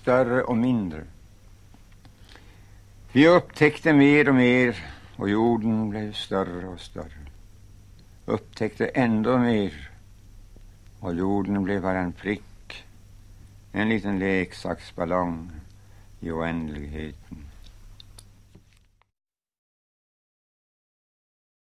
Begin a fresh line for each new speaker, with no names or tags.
större och mindre. Vi upptäckte mer och mer och jorden blev större och större. Upptäckte ändå mer och jorden blev bara en prick, en liten leksaksballong i oändligheten.